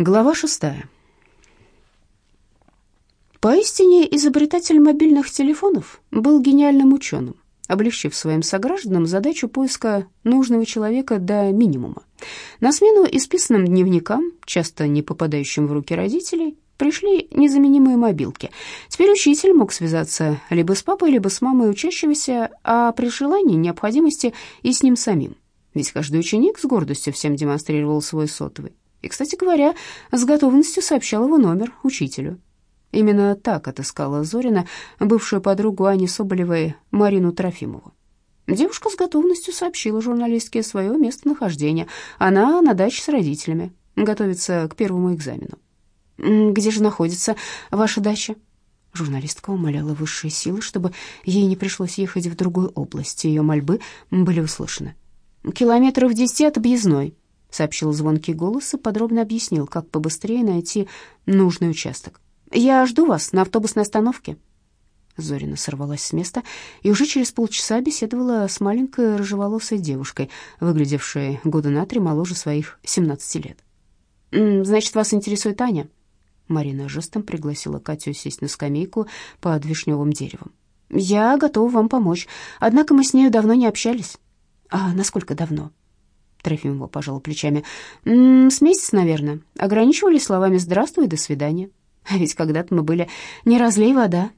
Глава шестая. Поистине изобретатель мобильных телефонов был гениальным ученым, облегчив своим согражданам задачу поиска нужного человека до минимума. На смену исписанным дневникам, часто не попадающим в руки родителей, пришли незаменимые мобилки. Теперь учитель мог связаться либо с папой, либо с мамой учащегося, а при желании, необходимости и с ним самим. Ведь каждый ученик с гордостью всем демонстрировал свой сотовый. И, кстати говоря, с готовностью сообщал его номер учителю. Именно так отыскала Зорина бывшую подругу Ани Соболевой Марину Трофимову. Девушка с готовностью сообщила журналистке свое местонахождение. Она на даче с родителями, готовится к первому экзамену. «Где же находится ваша дача?» Журналистка умоляла высшие силы, чтобы ей не пришлось ехать в другую область. Ее мольбы были услышаны. «Километров десяти от объездной», — сообщил звонкий голос и подробно объяснил, как побыстрее найти нужный участок. «Я жду вас на автобусной остановке». Зорина сорвалась с места и уже через полчаса беседовала с маленькой рыжеволосой девушкой, выглядевшей года на три моложе своих 17 лет. «Значит, вас интересует Аня?» Марина жестом пригласила Катю сесть на скамейку под вишневым деревом. «Я готова вам помочь, однако мы с нею давно не общались». «А насколько давно?» Трофимова пожала плечами. «М -м, «С месяц, наверное. Ограничивались словами «здравствуй» и «до свидания». А ведь когда-то мы были не разлей вода».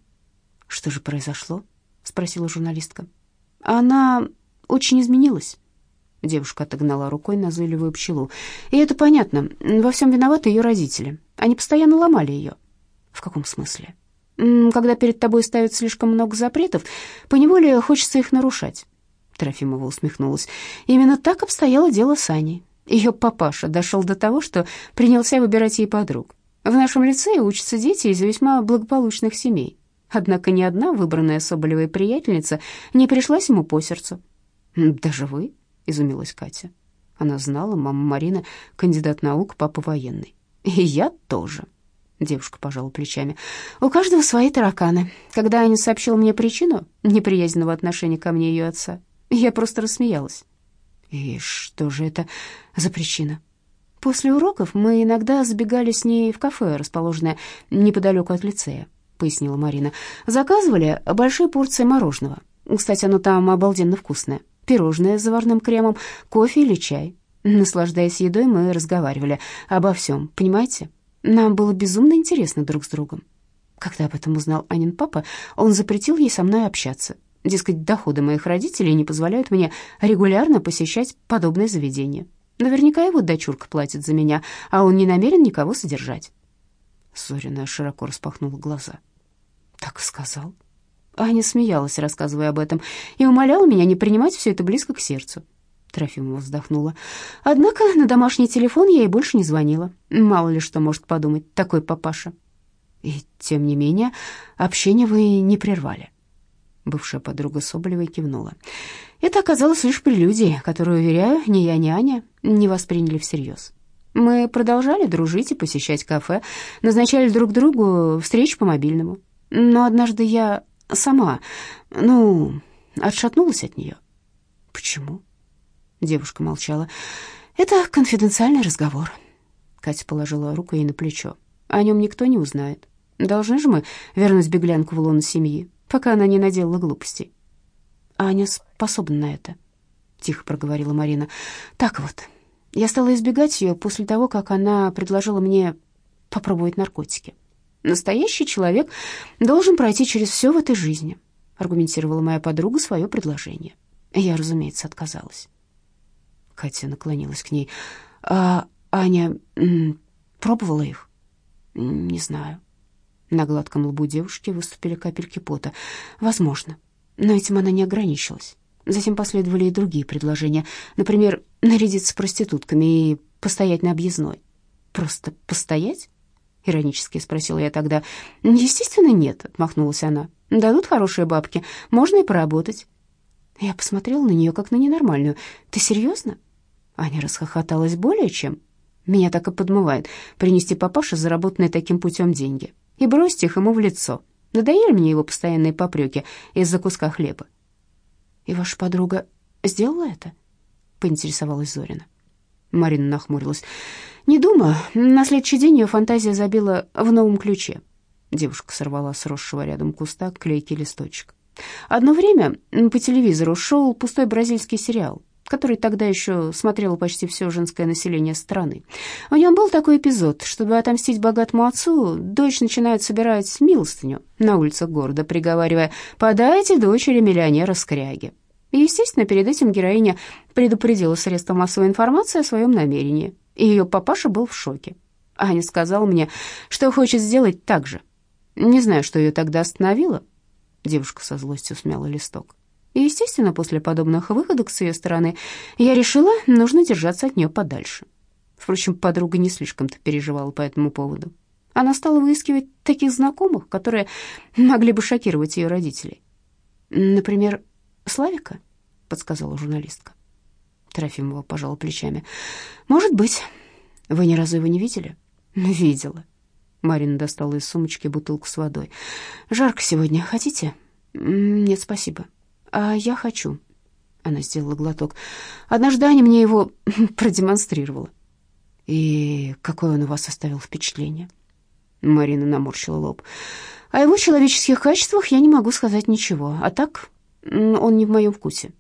«Что же произошло?» — спросила журналистка. «Она очень изменилась». Девушка отогнала рукой назойливую пчелу. «И это понятно. Во всем виноваты ее родители. Они постоянно ломали ее». «В каком смысле?» «Когда перед тобой ставят слишком много запретов, поневоле хочется их нарушать. Трофимова усмехнулась. Именно так обстояло дело с Аней. Ее папаша дошел до того, что принялся выбирать ей подруг. В нашем лицее учатся дети из весьма благополучных семей. Однако ни одна выбранная Соболевой приятельница не пришлась ему по сердцу. «Даже вы?» — изумилась Катя. Она знала, мама Марина — кандидат наук, папа военный. «И я тоже», — девушка пожала плечами. «У каждого свои тараканы. Когда Аня сообщила мне причину неприязненного отношения ко мне ее отца, я просто рассмеялась. И что же это за причина? После уроков мы иногда забегали с ней в кафе, расположенное неподалеку от лицея, пояснила Марина. Заказывали большие порции мороженого. Кстати, оно там обалденно вкусное. Пирожное с заварным кремом, кофе или чай. Наслаждаясь едой, мы разговаривали обо всем, понимаете? Нам было безумно интересно друг с другом. Когда об этом узнал Анин папа, он запретил ей со мной общаться. Дескать, доходы моих родителей не позволяют мне регулярно посещать подобные заведения. Наверняка его дочурка платит за меня, а он не намерен никого содержать. Зорина широко распахнула глаза. Так и сказал. Аня смеялась, рассказывая об этом, и умоляла меня не принимать все это близко к сердцу. Трофимова вздохнула. Однако на домашний телефон я ей больше не звонила. Мало ли что может подумать такой папаша. И тем не менее, общение вы не прервали. Бывшая подруга Соболевой кивнула. Это оказалось лишь прелюдией, которую, уверяю, ни я, ни Аня не восприняли всерьез. Мы продолжали дружить и посещать кафе, назначали друг другу встречи по мобильному. Но однажды я сама, ну, отшатнулась от нее. Почему? Девушка молчала. Это конфиденциальный разговор. Катя положила руку ей на плечо. О нем никто не узнает. Должны же мы вернуть беглянку в лоно семьи пока она не наделала глупостей. Аня способна на это, тихо проговорила Марина. Так вот, я стала избегать ее после того, как она предложила мне попробовать наркотики. Настоящий человек должен пройти через все в этой жизни, аргументировала моя подруга свое предложение. Я, разумеется, отказалась. Катя наклонилась к ней. А Аня пробовала их? Не знаю. На гладком лбу девушки выступили капельки пота. Возможно. Но этим она не ограничилась. Затем последовали и другие предложения. Например, нарядиться проститутками и постоять на объездной. «Просто постоять?» — иронически спросила я тогда. «Естественно, нет», — отмахнулась она. «Дадут хорошие бабки, можно и поработать». Я посмотрела на нее как на ненормальную. «Ты серьезно?» Аня расхохоталась более чем. Меня так и подмывает принести папаше заработанные таким путем деньги и бросьте их ему в лицо. Надоели мне его постоянные попреки из-за куска хлеба. «И ваша подруга сделала это?» — поинтересовалась Зорина. Марина нахмурилась. «Не думаю. На следующий день ее фантазия забила в новом ключе». Девушка сорвала с росшего рядом куста клейкий листочек. Одно время по телевизору шел пустой бразильский сериал, который тогда еще смотрело почти все женское население страны. В нем был такой эпизод. Чтобы отомстить богатому отцу, дочь начинает собирать милостыню на улицах города, приговаривая «подайте дочери миллионера скряги». Естественно, перед этим героиня предупредила средства массовой информации о своем намерении, и ее папаша был в шоке. Аня сказала мне, что хочет сделать так же. Не знаю, что ее тогда остановило. Девушка со злостью смяла листок. И, естественно, после подобных выходок с ее стороны я решила, нужно держаться от нее подальше. Впрочем, подруга не слишком-то переживала по этому поводу. Она стала выискивать таких знакомых, которые могли бы шокировать ее родителей. Например, Славика, подсказала журналистка. Трофимова пожала плечами. Может быть. Вы ни разу его не видели? Видела. Марина достала из сумочки бутылку с водой. «Жарко сегодня. Хотите?» «Нет, спасибо». «А я хочу». Она сделала глоток. «Однажды Аня мне его продемонстрировала». «И какое он у вас оставил впечатление?» Марина наморщила лоб. «О его человеческих качествах я не могу сказать ничего. А так, он не в моем вкусе».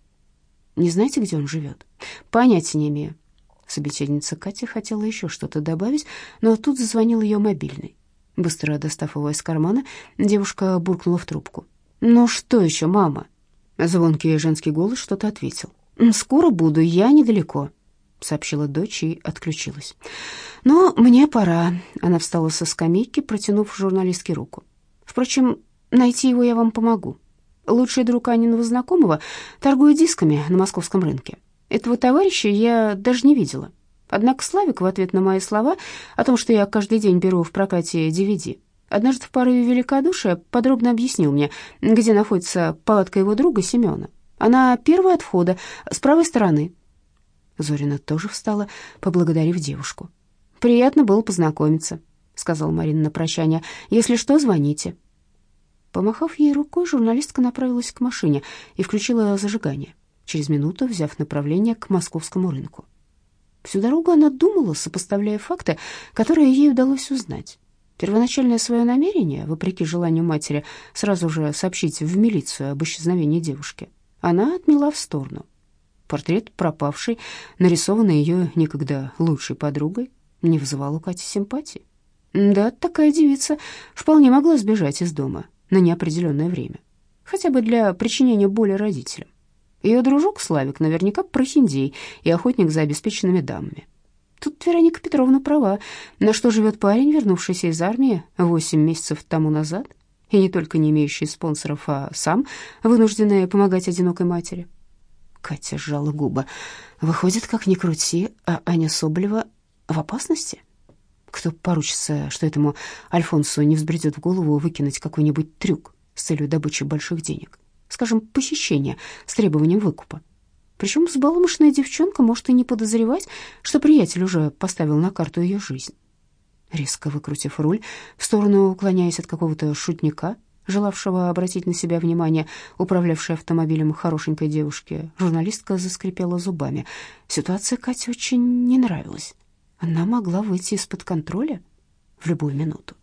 «Не знаете, где он живет?» «Понятия не имею. Собеседница Катя хотела еще что-то добавить, но тут зазвонил ее мобильный. Быстро достав его из кармана, девушка буркнула в трубку. «Ну что еще, мама?» Звонкий женский голос что-то ответил. «Скоро буду, я недалеко», — сообщила дочь и отключилась. «Но мне пора». Она встала со скамейки, протянув журналистке руку. «Впрочем, найти его я вам помогу. Лучший друг Аниного знакомого торгует дисками на московском рынке. Этого товарища я даже не видела. Однако Славик в ответ на мои слова о том, что я каждый день беру в прокате DVD, однажды в порыве великодушия подробно объяснил мне, где находится палатка его друга Семена. Она первая от входа, с правой стороны. Зорина тоже встала, поблагодарив девушку. «Приятно было познакомиться», — сказала Марина на прощание. «Если что, звоните». Помахав ей рукой, журналистка направилась к машине и включила зажигание через минуту взяв направление к московскому рынку. Всю дорогу она думала, сопоставляя факты, которые ей удалось узнать. Первоначальное свое намерение, вопреки желанию матери, сразу же сообщить в милицию об исчезновении девушки, она отмела в сторону. Портрет пропавшей, нарисованный ее некогда лучшей подругой, не вызывал у Кати симпатии. Да, такая девица вполне могла сбежать из дома на неопределенное время, хотя бы для причинения боли родителям. Ее дружок Славик наверняка прохиндей и охотник за обеспеченными дамами. Тут Вероника Петровна права. На что живет парень, вернувшийся из армии восемь месяцев тому назад, и не только не имеющий спонсоров, а сам вынужденный помогать одинокой матери? Катя сжала губы. Выходит, как ни крути, а Аня Соболева в опасности? Кто поручится, что этому Альфонсу не взбредет в голову выкинуть какой-нибудь трюк с целью добычи больших денег? скажем, похищения с требованием выкупа. Причем взбаломошная девчонка может и не подозревать, что приятель уже поставил на карту ее жизнь. Резко выкрутив руль, в сторону уклоняясь от какого-то шутника, желавшего обратить на себя внимание управлявшей автомобилем хорошенькой девушки, журналистка заскрипела зубами. Ситуация Кате очень не нравилась. Она могла выйти из-под контроля в любую минуту.